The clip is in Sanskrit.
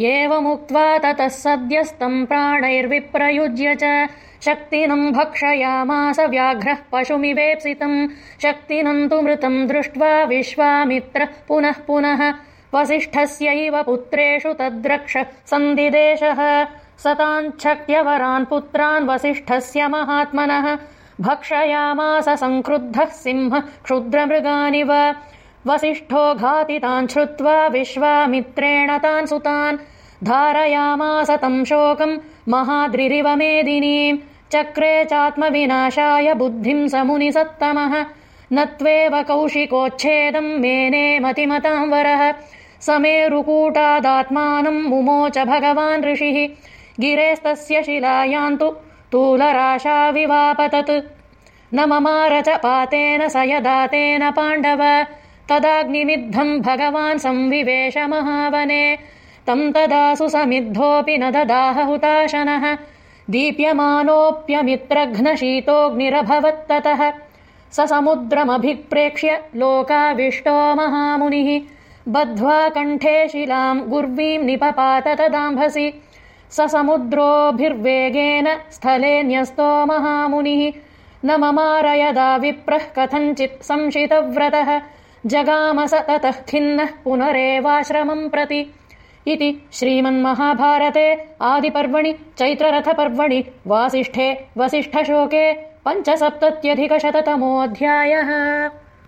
एवमुक्त्वा ततः सद्यस्तम् प्राणैर्विप्रयुज्य च शक्तिनम् भक्षयामास व्याघ्रः पशुमिवेप्सितम् शक्तिनम् तु मृतम् दृष्ट्वा विश्वामित्र पुनः पुनः। वसिष्ठस्यैव पुत्रेषु तद्रक्ष सन्दिदेशः सताञ्छक्त्यवरान् पुत्रान् वसिष्ठस्य महात्मनः। भक्षयामास सङ्क्रुद्धः सिंह क्षुद्रमृगानिव वसिष्ठो घातितान् श्रुत्वा विश्वामित्रेण तान् सुतान्। धारयामास तम् शोकम् महाद्रिरिव मेदिनीम् चक्रे चात्मविनाशाय बुद्धिम् सत्तमः न त्वेव कौशिकोच्छेदम् मेने मतिमताम् वरः। समेरुकूटादात्मानम् मुमोच भगवान् ऋषिः। गिरेस्तस्य शिलायान्तु तूलराशा विवापतत्। न ममार च पातेन स यदातेन पाण्डव तदाग्निमिद्धम् भगवान् संविवेश महावने तम् तदा सुसमिद्धोऽपि न ददाह हुताशनः। दीप्यमानोऽप्यमित्रघ्नशीतोऽग्निरभवत्ततः। स समुद्रमभिप्रेक्ष्य लोकाविष्टो महामुनिः। बध्वा कण्ठे शिलाम् गुर्वीम् निपपात तदाम्भसि। स समुद्रोभिर्वेगेन स्थले न्यस्तो महामुनिः। न ममार यदा विप्रः कथञ्चित् संशितव्रतः जगामस ततः खिन्नः पुनरेवाश्रमम् प्रति इति श्रीमन्महाभारते आदिपर्वणि चैत्ररथपर्वणि वासिष्ठे वसिष्ठशोके पञ्चसप्तत्यधिकशततमोऽध्यायः